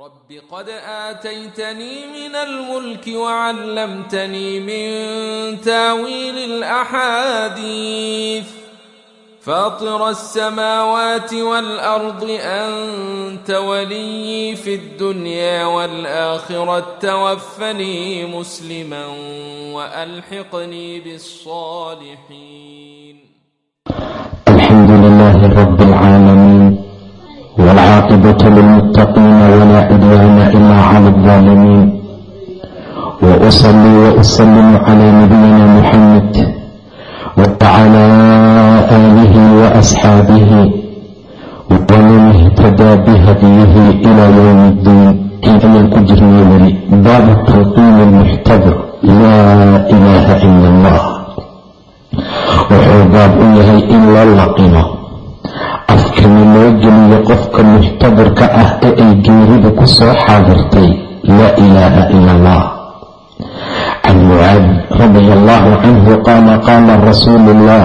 رب قد آتيتني من الملك وعلمتني من تاويل الأحاديث فاطر السماوات والأرض أنت ولي في الدنيا والآخرة توفني مسلما وألحقني بالصالحين الحمد لله رب العالمين والعاقبة للمتقين ولا عدوان إلا على الظالمين وأصلي وأسلم على نبينا محمد وعلى آله وأصحابه ومن اهتدى بهديه إلى يوم الدين إن الكجري باب التلقين المحتضر لا إله إلا الله wuxuu baab u yahay in loo geliyo qofka muxtadirka ah ee ay geeridu ku soo xaadirtay laa ilaaha ila allah can mucaad radia allahu canhu qaala qaala rasuulu ullah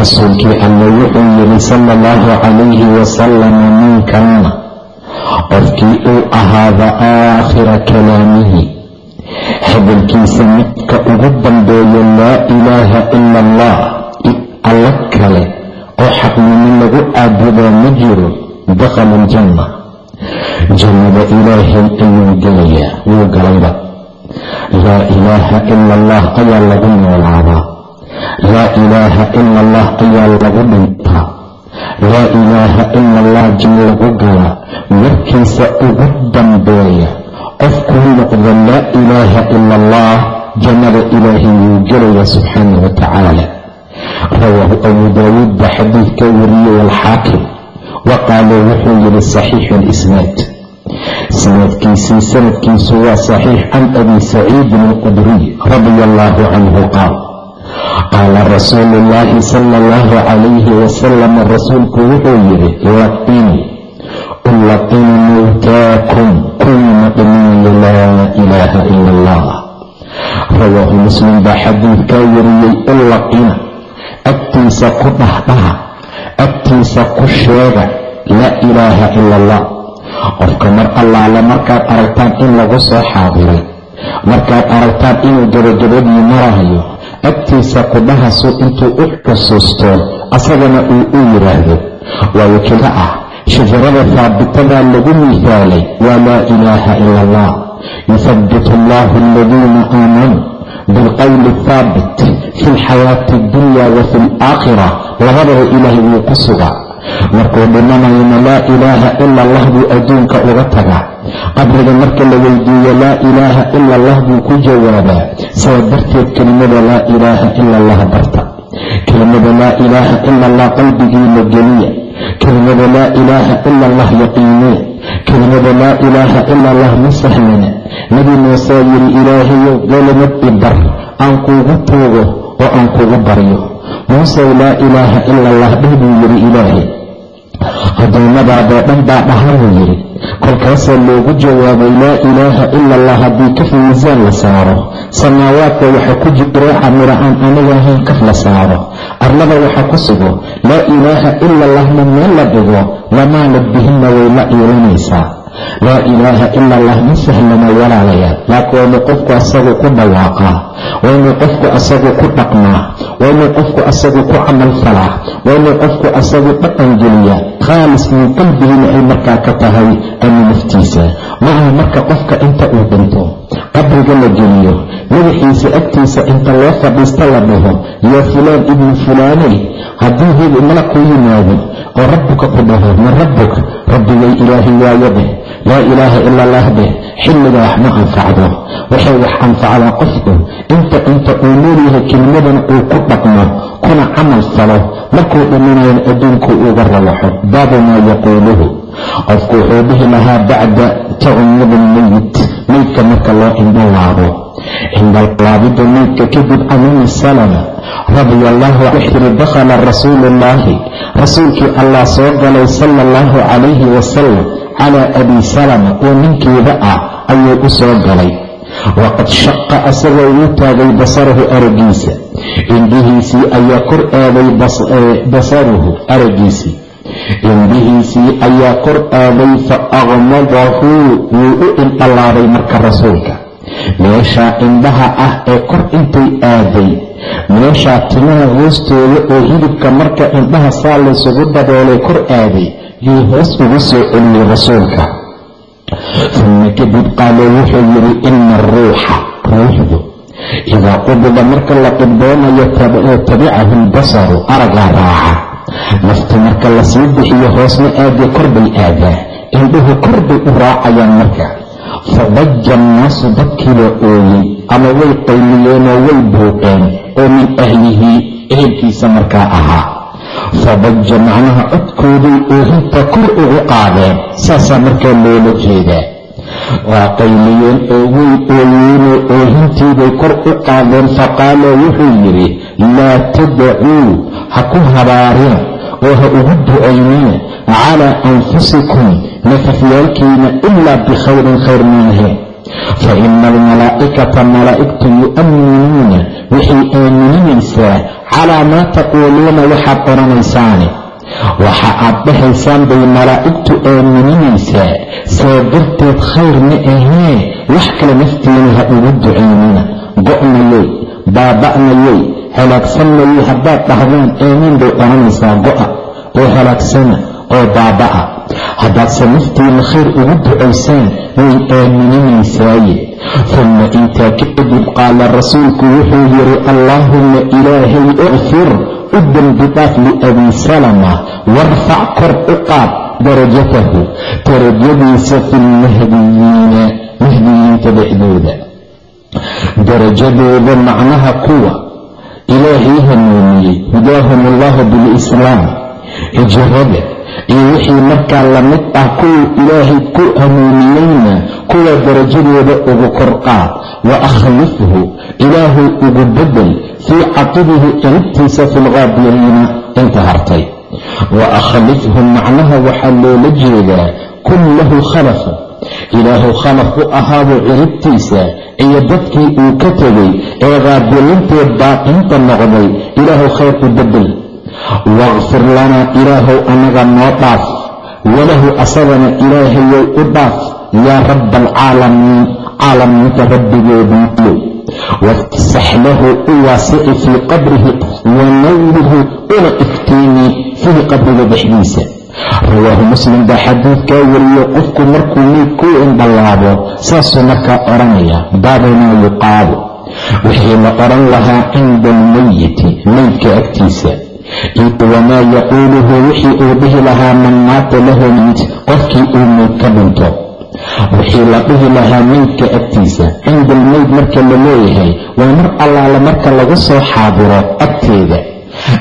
rasuulkii alle wuxuu yidhi sala allahu calayhi wasalama man kaana qofkii uu ahaada aakhira kalaamihi. Hadalkiisa midka ugu dambeeya laa ilaaha ila allah alla kale oo xaqnimo lagu caabudaa ma jiro dakhala aljanna jannada ilaahay ayuu gelayaa wuu galayba laa ilaaha ila allah ayaa lagu noolaadaa laa ilaaha ila allah ayaa lagu dhintaa laa ilaaha ila allah jin lagu galaa markiisa ugu dambeeya qofkuu noqdo laa ilaaha ila allah jannada ilaahay wuu gelaya subxaana wa tacaala rawaahu abu daawuud baa xadiidka wariyey walxaakim wa qaala wuxuu yidhi saxiixu lisnaad isnaadkiisii sanadkiisu waa saxiix can abi saciidin alqudriy radia allahu canhu qaal. Qaala rasuulu llaahi sala allahu calayhi wasalam rasuulku wuxuu yidhi laqini ulaqinu mowtaakum kuwiina dhimanaya laa ilaaha ila allah rawaahu muslim baa xadiidkaa wariyey ulaqina agtiisa ku dhahdhaha agtiisa ku sheega. Laa ilaaha ila allah qofka mar allaale markaad aragtaan in lagu soo xaadiray markaad aragtaan inuu gabagabadii marahayo agtiisa ku dhahasu intuu u xusuusto asagana uu u yidhaahdo waayo kila ah shajarada haabitadaa lagu mihaalay waa laa ilaaha ila allah yuhabitu allahu aladiina aamanuu bilqowli athaabit fi lxayaati addunya wa fi alaakhira labadaba ilaahay wuu ku sugaa markuu dhimanayana laa ilaaha ila allah buu adduunka uga tagaa qabriga marka la weydiiyo laa ilaaha ila allah buu ku jawaabaa saa darteed kelimada laa ilaaha ila allah barta kelimada laa ilaaha ila allah qalbigiina geliya kelimada laa ilaaha ila allah yaqiiniya kelimada laa ilaaha ila allah ma sahlana nebi muusaa yidhi ilaahayow golamad i bar aan kuugu tuugo oo aan kugu baryo. Muusew laa ilaaha ila allah dheh buu yidhi ilaahay addoomadaadoo dhan baa dhaha buu yidhi kolkaasaa loogu jawaabay laa ilaaha ila allah haddii kaf miisaan la saaro samaawaadka waxa ku jira camira aan aniga ahayn kaf la saaro. Arlada waxa ku sugo laa ilaaha ila allahna meel la dhigo lamaanad bihinna way la iilanaysaa laa ilaaha ila allah ma sahlana walaalayaal laakiin waa inuu qofku asagu ku dhawaaqaa waa inuu qofku asagu ku dhaqmaa. Waa inuu qofku asagu ku camal falaa. Waa inuu qofku asagu dhaqan geliya khaalis min qalbigina ay markaa ka tahay ama naftiisa ma aha marka qofka inta uu dhinto qabriga la geliyo madaxiisa agtiisa inta loo fadhiista la dhaho yaa fulaan ibnu fulaaney haddii hib mala yimaado oo rabbuka ku dhaho ma rabbuk rabbigay ilaahay waayo dheh laa ilaaha ila allah xilliga wax ma anfacdo. Waxay wax anfacdaa qofku inta inta uu leelyahay kelimadana uu ku dhaqmo kuna camal falo markuu dhiminayan adduunku uga rawaxo baabu maa yaquuluhu. Qofku wuxuu dhihi lahaa bacda tacumudi lmeyit meydka marka loo indhalaabo indhalaabidda meydka kadib can ummi salama. Radia allahu wuxuu yiri dakhala rasuulu ullaahi rasuulkii allah soo galay sala allahu calayhi wasalam calaa abi salama. Oo ninkeeda ah ayuu u soo galay waqad shaqa asagoo uu taagay basarahu aragiisa indhihiisii ayaa kor aaday basaruhu aragiisii indhihiisii ayaa kor aaday fa aqmadahu wuu u indhalaabay marka rasuulka meeshaa indhaha ah ee kor intay aaday meeshaa timaha hoostooda oo hilibka marka indhaha saa laysugu daboolay kor aaday yuu hoos ugu soo celiyey rasuulka. Uma kadib qaala wuxuu yidhi ina aruuxa ruuxdu idaa qubida marka la qibdoonayo tabicahu lbasaru aragaa raaca. Naftu marka la sii bixiyo hoosna aadee kor bay aadaa indhuhu kor bay u raacayaan marka fadaja annaasu dadkiibaa ooyey ama way qayliyeenoo way buuqeen oo min ahlihi ehelkiisa markaa ahaa fadaja macnaha codkooday oohinta kor ugu qaadeen saasaa markaa loola jeedaa waa qayliyeen oo way ooyeenoo oohintiibay kor u qaadeen faqaala wuxuu yidhi laa tadacuu ha ku habaarina oo ha ugu ducaynina calaa anfusikum nafafyaalkiina ilaa bikhayrin khayr maahe fa ina almalaa'ikata malaa'igtu yu'minuuna waxay aaminaysaa calaa maa taquuluuna waxaad odhanaysaane waxa aad dhahaysaan bay malaa'igtu aaminaysaa saa darteed khayr ma ahee wax kale naftiina ha ugu ducaynina go'nayey baaba'nayey halaagsanayey haddaad dhahdaan aamiin bay odhanaysaa go'a oo halaagsana oo baaba'a. Haddaadse naftiina khayr ugu ducaysaan way aamininaysaaye uma intaa kadib qaala rasuulku wuxuu yidhi allaahumma ilaahay ikfir u dembi dhaaf liabii salama warfac kor u qaad darajatahu darajadiisa fi lmahdiyiina mahdiyiinta dhexdooda. Darajadooda macnaha kuwa? Ilaahay hanuuniyey hudaahum allahu bilislaam. Hijrada iyo wixii markaa la mid ah kuwuu ilaahay ku hanuuniyeyna kuwa darajadooda ugu korqaad wa akhlifhu ilaahay ugu bedel fii caqibihi ciribtiisa fi lqaabiriina inta hartay. Wa akhlifhu macnaha waxaa loola jeedaa kun lahu khalafa. Ilaahu khalaf u ahaabuu ciribtiisa iyo dadkii uu ka tegay ee qaabilintee baaqiinta noqday ilaahu khayr u bedel waqfir lanaa ilaahow annaga noo dhaaf walahu asagana ilaahayow u dhaaf yaa rabba alcaalamiin caalamiinta rabbigoodiiyo wafsax lahu u waasici fii qabrihi wanawirhu una iftiimi fiihi qabriga dhexdiisa rawaahu muslim baa xadiidkaa wariyo qofku markuu meyd ku indhallaabo saasuu markaa odhanaya baabumaa yuqaalu wixii la odhan lahaa cinda almayiti meydka agtiisa wamaa yaquuluhu wixii uu dhihi lahaa man maata lahu meyd qofkii uu meyd ka dhinto wixii la dhihi lahaa meydka agtiisa cinda almeyd marka la leeyahay waa mar allaala marka lagu soo xaadiro agteeda.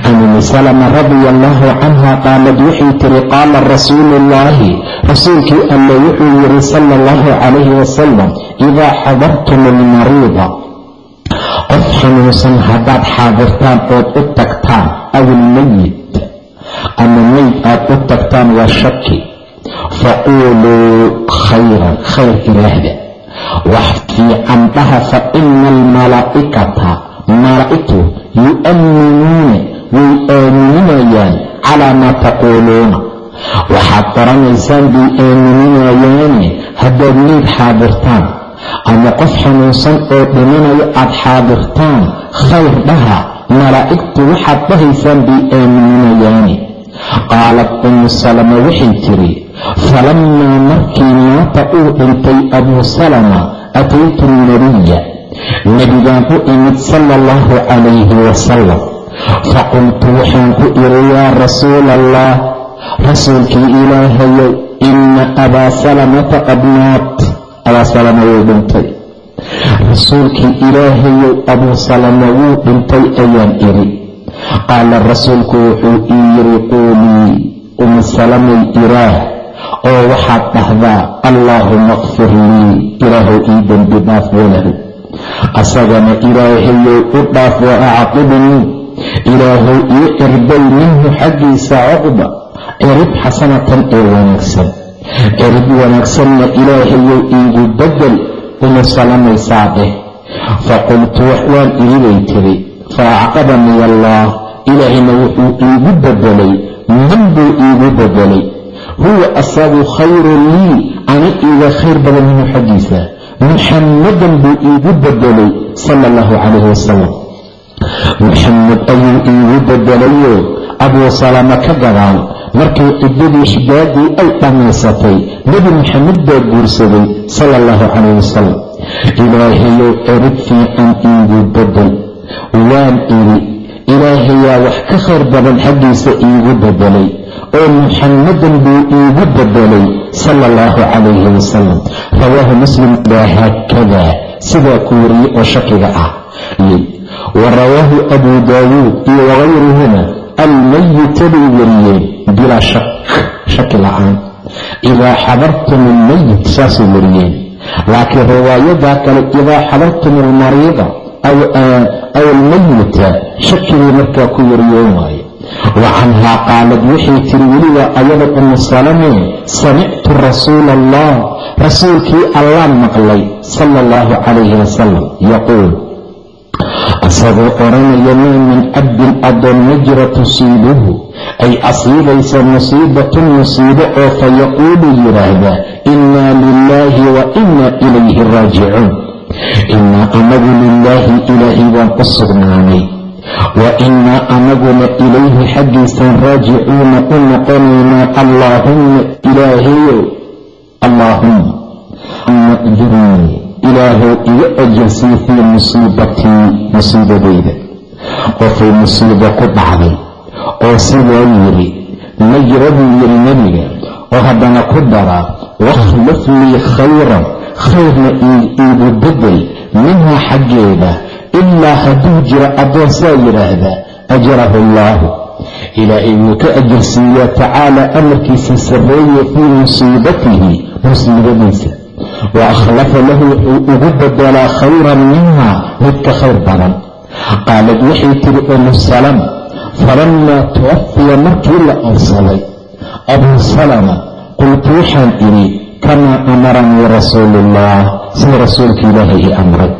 Can umi salama radia allaahu canha qaalad waxay tiri qaala rasuulu ullaahi rasuulkii alle wuxuu yidhi sala allahu calayhi wasalam idaa xadartum almariida qof xanuunsan haddaad xaadirtaan ood u tagtaan aw ilmayit ama meyd aad u tagtaan waa shaki faquuluu khayran khayr ilaahda. Wax fiican dhaha fa ina almalaa'ikata malaa'igtu yu'minuuna way aaminayaan calaa maa taquuluuna waxaad qoranaysaan bay aamininayaane haddaad meyd xaadirtaan ama qof xanuunsan oo dhimanayo aad xaadirtaan khayr dhaha malaa'igtu waxaad dhahaysaan bay aamininayaane qaalat umu salama waxay tiri falammaa markii maata uu dhintay abuu salama ataytu alnabiya nebigaan u imid sala allahu calayhi wasalam faqultu waxaan ku iri yaa rasuula allah rasuulkii ilaahayow ina abaa salamata qad maat abaa wuu dhintay. Rasuulkii ilaahayow abuu salama wuu dhintay ayaan iri qaala rasuulku wuxuu ii yiri quulii umu salamay iraah oo waxaad dhahdaa allaahuma kfir lii ilaahow ii dembi dhaaf walahu asagana ilaahayow u dhaaf wa acqibnii ilaahow ii cirbay minhu xaggiisa cuqba cirib xasanatan ee wanaagsan cirib wanaagsanna ilaahayow iigu bedel umu salamaysaa dheh faqultu waan iribay tiri fa acqabanii allah ilaahayna wuxuu iigu bedelay man buu iigu bedelay huwa asagu khayru lii ani iiga khayr badan minhu xaggiisa. Muxammadan buu iigu bedelay sala allahu calayhi wasalam muxamed ayuu iigu bedelayo abuu salama ka gadaal markay ciddadii xijaadii ay dhammaysatay nebi maxamed baa guursaday sala allahu calayh wasalam ilaahayow erib fiican iigu bedel. Waan idhi ilaahayaa wax ka khayr badan xaggiisa iigu bedelay oo muxammadan buu iigu bedelay sala allahu calayhi wasalam rawaahu muslim baa haakadaa sidaa ku wariyey oo shakiga ah. Wa rawaahu abu daawuud iyo wagayruhuma almayita bay wariyeen bilaa shak shaki la'aan. Idaa xadartum almayit saasay wariyeen. Laakiin riwaayadaa kale idaa xadartum almariida aw almayita shakibay markaa ku wariyeen waaye. Wa canhaa qaalad waxay tiri weliba ayada umu salame samictu rasuula allah rasuulkii allaan maqlay sala allahu calayhi wasalam yaquul isagoo odhanaya maa min cabdin addoon ma jira tusiibuhu ay asiibaysa musiibatun musiibo oo fa yaquulu yidhaahdaa innaa lilaahi wa innaa ilayhi raajicuun. Innaa anagu lilaahi ilaahay baan u sugnaanay. Wa innaa anaguna ilayhi xaggiisaan raajicuuna u noqonaynaa allaahumma ilaahayow allaahumma ama ijirnii ilaahow iga ajarsii fii musiibatii musiibadayda qofay musiibo ku dhacday oo sidaa yidhi najra buu yidhi nebiga oo haddana ku daraa wakhlif lii khayran khayrna iigu bedel minhaa xaggeeda ilaa hadduu jiro addoon saa yidhaahdaa ajarahu allaahu. Ilaahay wuu ka ajarsiiyaa tacaala amarkiisa sarreeye fii musiibatihi musiibadiisa wa akhlafa lahu wuxuu ugu bedelaa khayran minha mid ka khayr badan qaalad waxay tiri umu salam falammaa tuwafiya markii la oobsaday abuu salama qultu waxaan idhi kamaa amaranii rasuuluullah sida rasuulka ilaahay i amray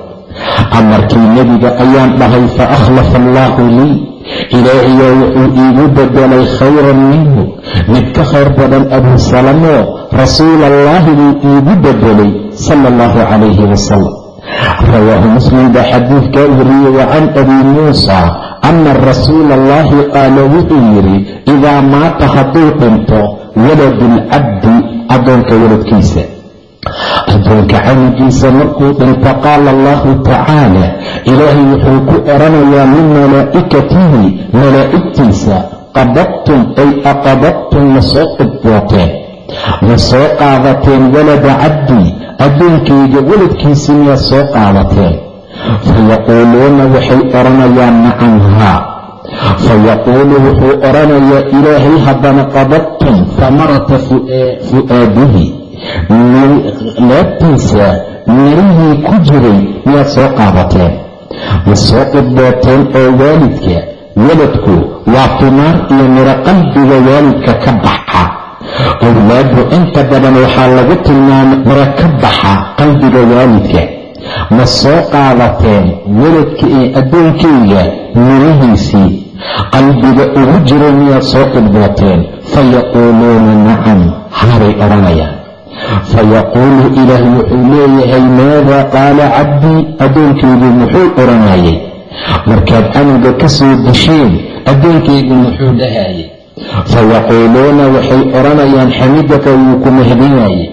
amarkii nebiga ayaan dhahay fa akhlafa allaahu lii ilaahayaa wuxuu iigu bedelay khayran minhu. Mid ka khayr badan abuu salamoo rasuulallaahi buu iigu bedelay sala allahu calayhi wasalam rawaahu muslim baa xadiidkaa wariyey wa can abii muusa ana rasuula allahi qaala wuxuu yidhi idaa maata hadduu dhinto waladulcabdi addoonka waladkiisa addoonka canugiisa markuu dhinto qaala allahu tacaala ilaahay wuxuu ku oranayaa min malaa'ikatihi malaa'igtiisa qabadtum ay aqabadtum ma soo qudbooteen ma soo qaadateen walada cabdii addoonkayga waladkiisii miyaad soo qaadateen fayaquuluuna waxay odhanayaan nacam haa. Fayaquulu wuxuu odhanayaa ilaahay haddana qabadtum hamarata fu'aadihi laabtiisa mirihii ku jiray miyaad soo qaadateen ma soo qudbooteen oo waalidka? Waladku waa timaar iyo miro qalbiga waalidka ka baxa. Awlaadu inta badan waxaa lagu tilmaamay miro ka baxa qalbiga waalidka. Ma soo qaadateen waladka ee addoonkayga mirihiisii qalbiga ugu jira miyaad soo qudbooteen? Fayaquuluuna nacam haabay odhanayaan fayaquulu ilaah wuxuu leeyahay maadaa qaala cabdii addoonkaygu muxuu odhanayay markaad canuga ka soo desheen addoonkaygu muxuu dhahayay fayaquuluuna waxay odhanayaan xamidaka wuu ku mahdinaye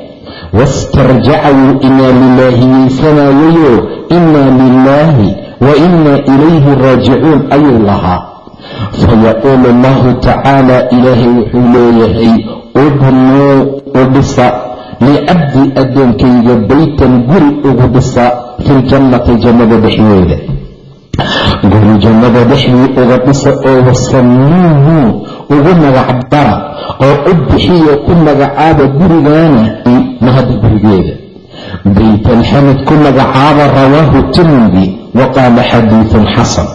wastarjaca wuu inaa lilaahiyeysanayayo inaa lilaahi wa inaa ilayhi raajicuun ayuu lahaa fayaquulu allahu tacaala ilaahay wuxuu leeyahay ubnuu u dhisa licabdi addoonkayga baytan guri ugu dhisa filjannati jannada dhexdeeda. Guri jannada dhexdii uga dhisa oo wasamuuhu ugu magacbara oo u bixiyo ku magacaaba gurigaana mahada gurigeeda. Baytalxamid ku magacaaba rawaahu tirmidi wa qaala xadiidun xasan.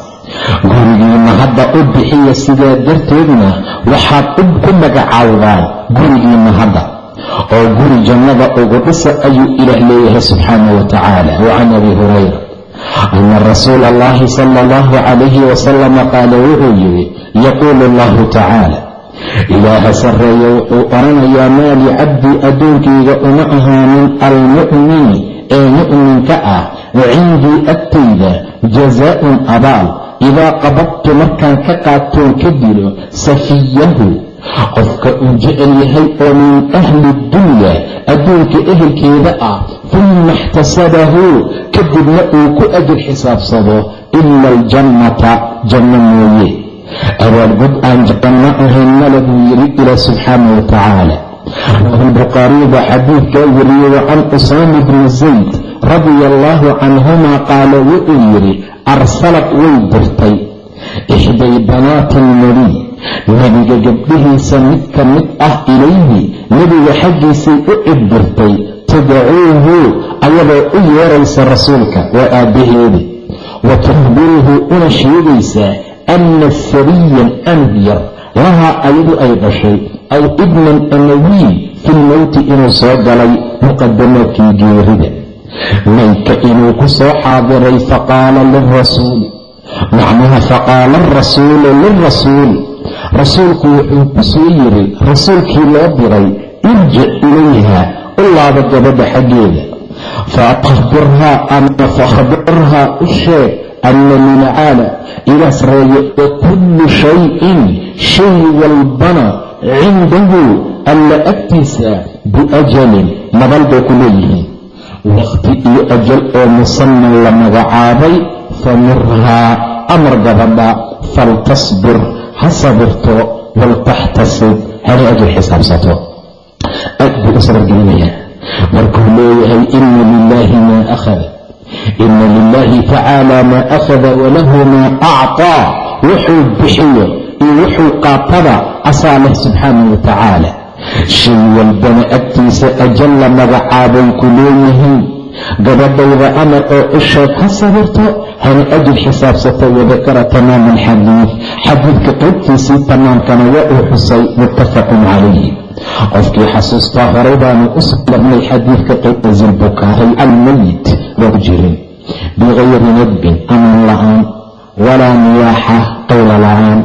Gurigiina hadda u bixiya sidaa darteedna waxaad ku magacaawdaan gurigiina hadda oo guri jannada ugu dhisa ayuu ilaah leeyahay subxaanah wa tacaala. Wa can abi hurayra ana rasuula allahi sala allahu calayhi wasalama qaala wuxuu yidhi yaquulu allahu tacaala ilaaha sarreeya wuxuu odhanayaa maa licabdii addoonkayga uma ahaanin almu'mini ee mu'minka ah cindii agtayda jazaa'un abaal idaa qabadtu markaan ka qaatoon ka dilo safiyahu qofka uu jecel yahay oo min ahli dunya adduunka ehelkeeda ah uma ixtasabahu kadibna uu ku ajir xisaabsado ila aljannata janno mooye. Abaalgud aan janno ahayn male buu yidhi ilaa subxaana wa tacaala. Rawahu baa xadiidkaa wariyey wa can usaama bni zayd radia allaahu canhuma qaala wuxuu yidhi arsalad way dirtay ixday banaati alnebiy nebiga gabdhihiisa mid ka mid ah ilayhi nebiga xaggiisay u ciddirtay tadcuuhu ayadoo u yeeraysa rasuulka waa aabbaheedi wa tuhbiruhu una sheegaysaa anna sariyan anug yar lahaa ayadu ay dhashay aw ibnan ama wiil fi lmowti inuu soo galay muqadamaadkii geerida. Maydka inuu ku soo xaadiray faqaala lirasuuli macnaha faqaala arasuulu lirasuuli rasuulku wuxuu ku soo yiri rasuulkii loo diray irjic ilayha u laaba gabadha xaggeeda. Faaqbirhaa ama fakhbirhaa u sheeg anna lilcaala ilaas reeyo wa kullu shayin shay walbana cindahu alla agtiisa biajalin madal bay ku leeyihiin. Waqti iyo ajal oo musaman la magacaabay famurhaa amar gabadha faltasbir ha sabirto waltaxtasib hana ajir xisaabsato. Aad buu u sabargelinayaa markuu leeyahay ina lilaahi maa akhada. Ina lilaahi tacaala maa akhada walahu maa acطaa wuxuu bixiyo iyo wuxuu qaatada asaa leh subxaanah wa tacaala. Shay walbana agtiisa ajal la magacaabay ku leeyihiin gabadhayda amar oo u sheeg ha sabirto hana ajir xisaabsato wadakara tamaama alxadiid. Xadiidka qaybtiisii tamaamkana waa uu xusay muttafaqun calayhi. Qofkii xasuustaa horay baanu u soo marnay xadiidka qaybta zilbukaari almayit loo jirin bikayri nadbin amaan la'aan walaa niyaaxa qayla la'aan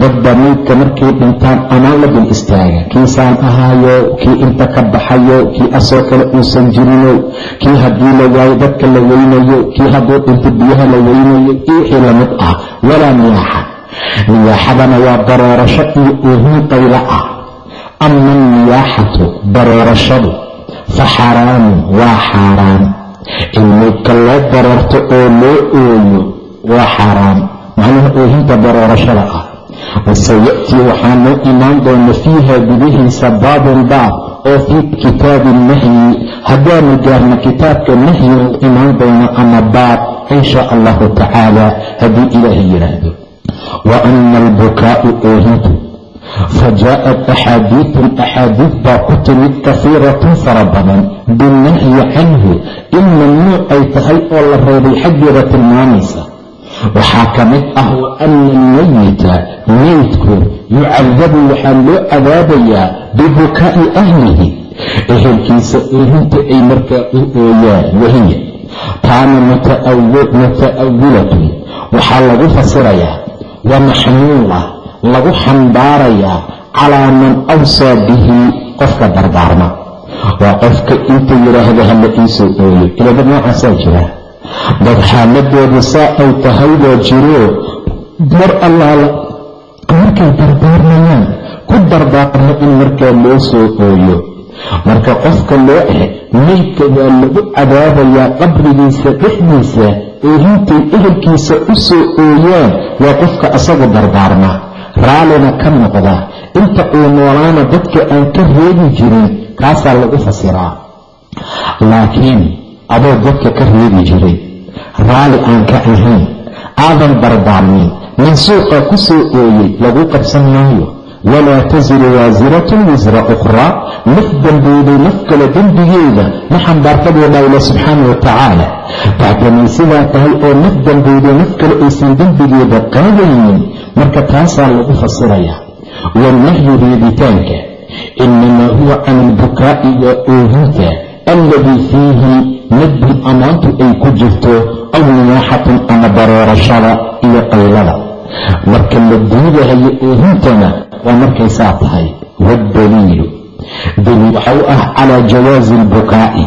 dadba maydka markay dhintaan amaan la dul istaaga. Kiisaan ahaayo kii inta ka baxayo kii asoo kale uusan jirino kii haddii la waayo dadka la weynayo kii hadduu dhinto biyaha la weynayo iyo wixii la mid ah. Walaa niyaaxa. Niyaaxadana waa baroorasho iyo oohin qaylo ah. Ama niyaaxatu baroorashadu fa xaraamun waa xaaraan in maydka loo baroorto oo loo ooyo waa xaaraan macnaha oohinta baroorashada ah wasayatii waxaa imaan doona fiiha gudihiisa baabun baab oo fii kitaabi nahyi haddaanu gaarno kitaabka nahyiga u imaan doono ama baab in shaa allahu tacaala haddii ilaahay yidhaahdo wa ana albukaa'u oohintu fa jaa'at axaadiidun axaadiid baa ku timid kafiiratun fara badan binnahyi canhu in mamnuuc ay tahay oo la reebay xaggeeda tilmaamaysa waxaa ka mid ah wa ana almayita meydku yucadabu waxaa loo cadaabayaa bibukaa'i ahlihi. Ehelkiisa oohinta ay markaa u ooyaan wahiya. Taana muta'awilatun waxaa lagu fasirayaa wa maxmuula lagu xambaarayaa calaa man awsaa bihi qofka dardaarma waa qofka intuu yidhaahdo hala iisoo ooyo. Ilaba noocaasaa jira dad xaaladoodu saa ay tahaybaa jiro. Mar allaala markay dardaarmayaan ku dardaarmo in markaa loo soo ooyo. Marka qofka loo eh meydka waa lagu cadaabayaa qabrigiisa dhexdiisa oohintay ehelkiisa u soo ooyaan waa qofka asagu dardaarma raallina ka noqda. Inta uu noolaana dadka aan ka reebi jirin kaasaa lagu fasiraa. Laakiin adoo dadka ka reebi jiray raalli aan ka ahayn aadan dardaarmin nin suuqa ku soo ooyey lagu qabsan maayo walaa tasiru waasiratun wisra ukhraa naf dembooday naf kale dembigeeda ma xambaartadeeda ila subxaana wa tacaala. Bacdamay sidaa tahay oo naf dembooday naf kale aysan dembigeeda qaadaynin marka taasaa lagu fasirayaa. Wanahyu reebitaanka inamaa huwa can ilbukaa'i waa oohinta alladii fiihi nadbun ammaantu ay ku jirto aw niyaaxatun ama baroorashada iyo qaylada marka la diidahayo oohintana waa markay saa tahay waddaliilu daliil. Waxa u ah calaa jawaazi albukaa'i.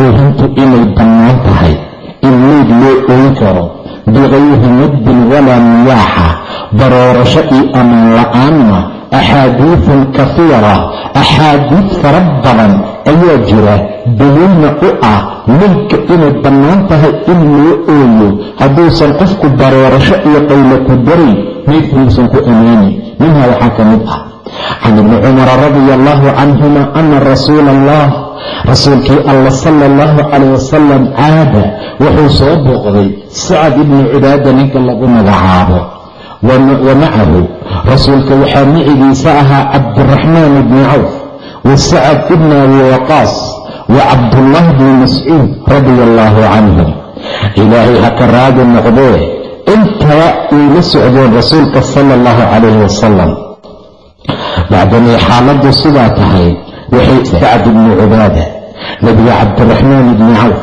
Oohintu inay bannaan tahay in meyd loo ooyn karo bikayri muddin walaa niyaaxa baroorasho iyo amaan la'aanna axaadiidun kafiira axaadiid fara badan ayaa jira daliilna u ah meydka inay bannaan tahay in loo ooyo. Hadduusan qofku baroorasho iyo qaylo ku darin meydku uusan ku amaanin. Minha waxaa ka mid ah. Can ibni cumara radia allahu canhuma ana rasuula allah rasuulkii alla sala allahu calayh wasalam caada wuxuu soo booqday sacad ibni cubaada ninka lagu magacaabo. Wa macahu. Rasuulka waxaa micigiisa ahaa cabdiraxmaan ibni cawf wa sacad ibni abi waqaas wa cabdullah bni mascuud radia allahu canhum ilaahay ha ka raadi noqdee intaba way la socdeen rasuulka sala allahu calayhi wasalam bacdamay xaaladdu sidaa tahay waxay sacad ibni cubaada nebiga cabdiraxmaan ibni cawf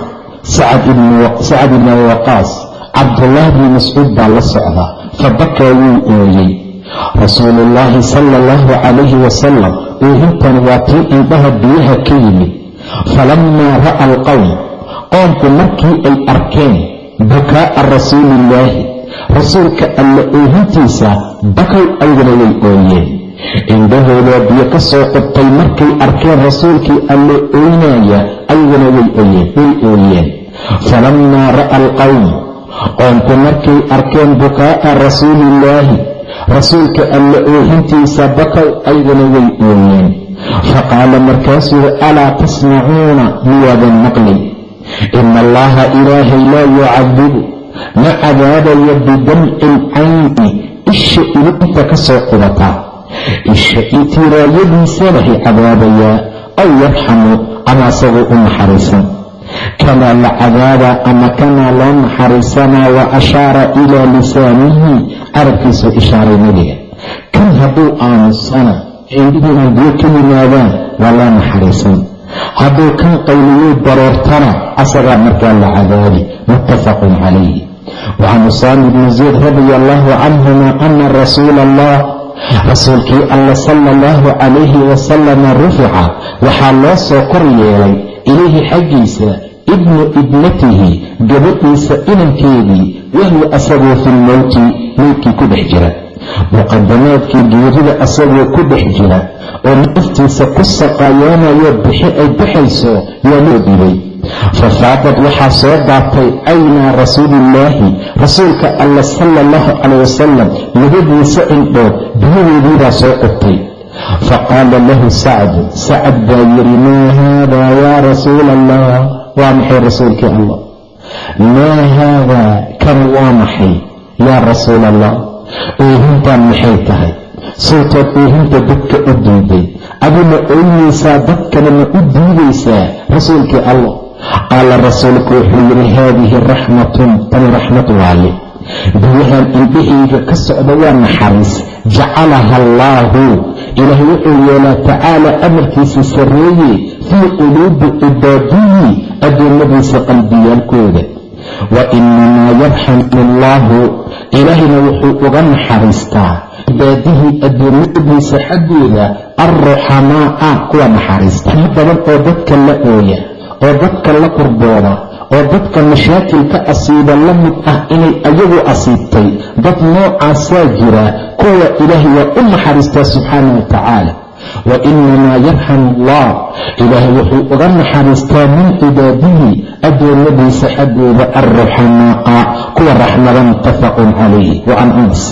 sacad ibni abi waqaas cabdullaah bni mascuud baa la socda fabakaa wuu ooyey rasuuluullaahi sala allahu calayhi wasalam oohintan waa tii indhaha biyaha ka yimid. Falammaa ra'a alqowm qoomku markii ay arkeen bukaa'a rasuuliillaahi rasuulka alla oohintiisa bakow aygana way ooyeen. Indhahoodaa biyo ka soo qubtay markay arkeen rasuulkii alla ooynaya aygana way ooyeen falammaa ra'a alqowm qoomku markay arkeen bukaa'a rasuuliillaahi rasuulka alla oohintiisa bakow aygana way ooyeen faqaala markaasuu alaa tasmacuuna? Miyaadan maqlay. Ina allaha ilaahay laa yucadibu ma cadaabayo bidamci lcayni isha ilinta ka soo qubata. Isha itiraayadiisana hay cadaabayaa aw yarxamu ama asagoo u naxariisan kamaa la cadaaba ama kamaa loo naxariisanaa wa ashaara ilaa lisaanihi carabkiisuu ishaaray nebiga. Kan hadduu aamusana cindhihii aan biyo ka yimaadaan waa loo naxariisan. Hadduu kan qayliyey baroortana asagaa markaa la cadaabi muttafaqun calayhi. Wacan usaami bni zayd radia allahu canhuma ana rasuula allah rasuulkii alla sala allahu calayhi wasalama rufica waxaa loo soo kor yeelay xaggiisa ibnu ibnatihi gabadhiisa inankeedii wahwa asagoo fi lmowti meydkii ku dhex jira. Muqadamaadkii geerida asagoo ku dhex jira oo naftiisa ku saqayoonayo bixi ay baxayso yaa loo dhibay fafaadad waxaa soo daatay caynaa rasuulillaahi rasuulka alla sala allahu calayh wasalam labadiisa indhood biyadeediibaa soo qubtay. Faqaala lahu sacdu sacad baa yidhi maa haadaa yaa rasuula allah waa maxay rasuulkii allah? Maa haadaa kan waa maxay? Yaa rasuula allah oohintaan maxay tahay? Sawtaad oohinta dadka u diiday adina ooynaysaa dadkana ma u diidaysaa rasuulkii allah. Qaala rasuulku wuxuu yidhi haadihi raxmatun tani raxmad waaye biyahan indhahayga ka socda waa naxariis. Jacalaha allaahu ilaahay wuxuu yeelaa tacaala amarkiisa sarreeye fii quluubi cibaadihi addoommadiisa qalbiyaalkooda wa inamaa yarxamu allaahu ilaahayna wuxuu uga naxariistaa cibaadihii addoommadiisa xaggooda alruxamaa'a kuwa naxariista in badan oo dadka la ooya oo dadka la qurbooda oo dadka mashaakilka asiiba la mid ah inay ayagu asiibtay dad noocaasaa jira kuwa ilaahay waa u naxariistaa subxaana wa tacaala wa inamaa yarxamu allah ilaahay wuxuu uga naxariistaa min cibaadihi addoommadiisa xaggooda alruxamaa'a kuwa raxmada muttafaqun calayh wa can anas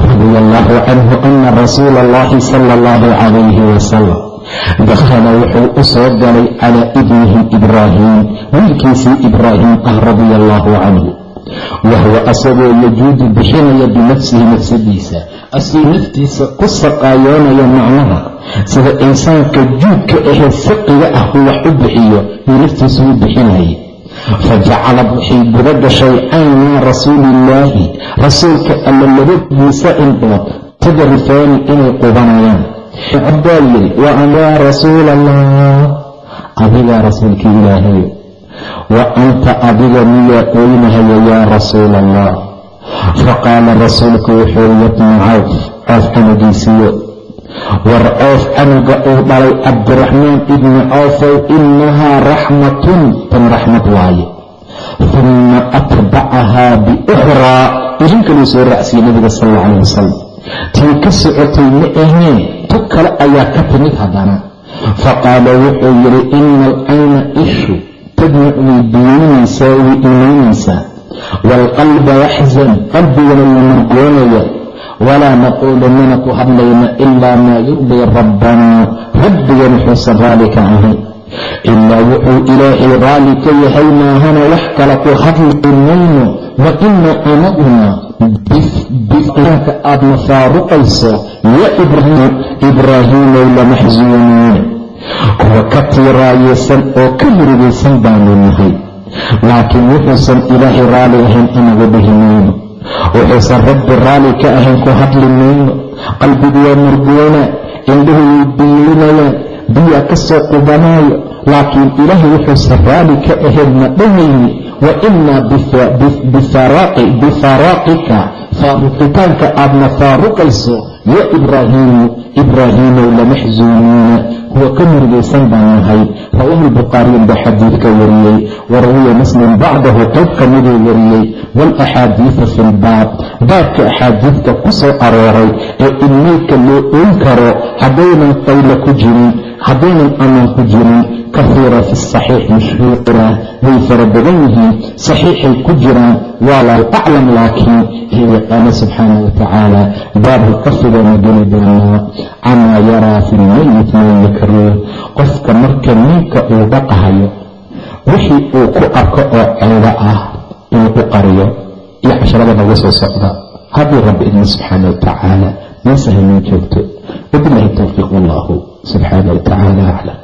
radia allahu canhu ana rasuula allahi sala allahu calayhi wasalam dakhala wuxuu u soo galay calaa ibnihi ibraahim wiilkiisii ibraahim ah radia allahu canhu wahwa asagoo yajuudu bixinaya binafsihi nafsadiisa asii naftiisa ku saqaayoonaya macnaha sida insaanka juudka ahee fiqiga ah uu wax u bixiyo yuu naftiisa u bixinayay. Fajacalad waxay guda gashay caynaa rasuuliillaahi rasuulka alla labadiisa indhood tadrifaani inay qubanayaan. Baa yidhi wa an yaa rasuula allah adigaa rasuulka ilaahayo wa anta adiga miyaa ooynahaya yaa rasuula allah faqaala rasuulku wuxuu yabna cawf coof canugiisiyo war coof canuga uu dhalay cabdiraxmaan ibni cawfow innahaa raxmatun tan raxmad waaye. Uma atbacahaa biukhraa. Irin kaluu soo raacsiiyey nabiga sal alla calah wasalam tii ka socotay ma aheen tu kale ayaa ka timid haddana faqaala wuxuu yidhi ina alcayna ishu tadmac way biyoynaysaa way imaynaysaa waalqalba yaxzan qalbigana wuu murgoonaya walaa naquulu mana ku hadlayna ilaa maa yurdii rabbanaa rabbigan wuxuusan raalli ka ahayn ilaa wuxuu ilaahay raalli ka yahay maahana wax kale ku hadli mayno wa ina anaguna bianka aad nafaaruqayso ya ibraahiimow lamaxsuuniina kuwa ka tiiraayeysan oo ka murugaysan baanu nahay laakiin wuxuusan ilaahay raalli ahayn anagu dhihi mayno wuxuusan rabbi raalli ka ahayn ku hadli mayno qalbigu waa murgoona indhuhu way biilinayaan biyaa ka soo qubanaayo laakiin ilaahay wuxuusan raalli ka ahayn ma dhahayni wa inaa bifaraaqika faaruqitaanka aadna faaruqayso ya ibraahiimu ibraahiimow lamaxsuuniina kuwa ka murugaysan baan nahay rawaahu lbukhaariyu baa xadiidka wariyey. Wa rawiya muslim bacdahu qayb ka miduu wariyey. Waalaxaadiidu fi lbaab. Baabka axaadiidka ku soo arooray ee in meydka loo oyn karo haddaynan qaylo ku jirin haddaynan aman ku jirin kahiira fi saxiix mashhuura way fara badan yihiin saxiixay ku jiraan waa lal aclam laakiin yaqaana subxaana wa tacaala baabka qafigaana geli doonaa camaa yaraa fi lmeyit min makruuh qofka marka ninka uu dhaqahayo wixii uu ku arko oo ceedo ah inuu ku qariyo iyo casharada nagu soo socda haddii rabbi idmo subxaana wa tacaala meesaha noo joogto wabilahi towfiiq wallahu subxaana wa tacaala aclam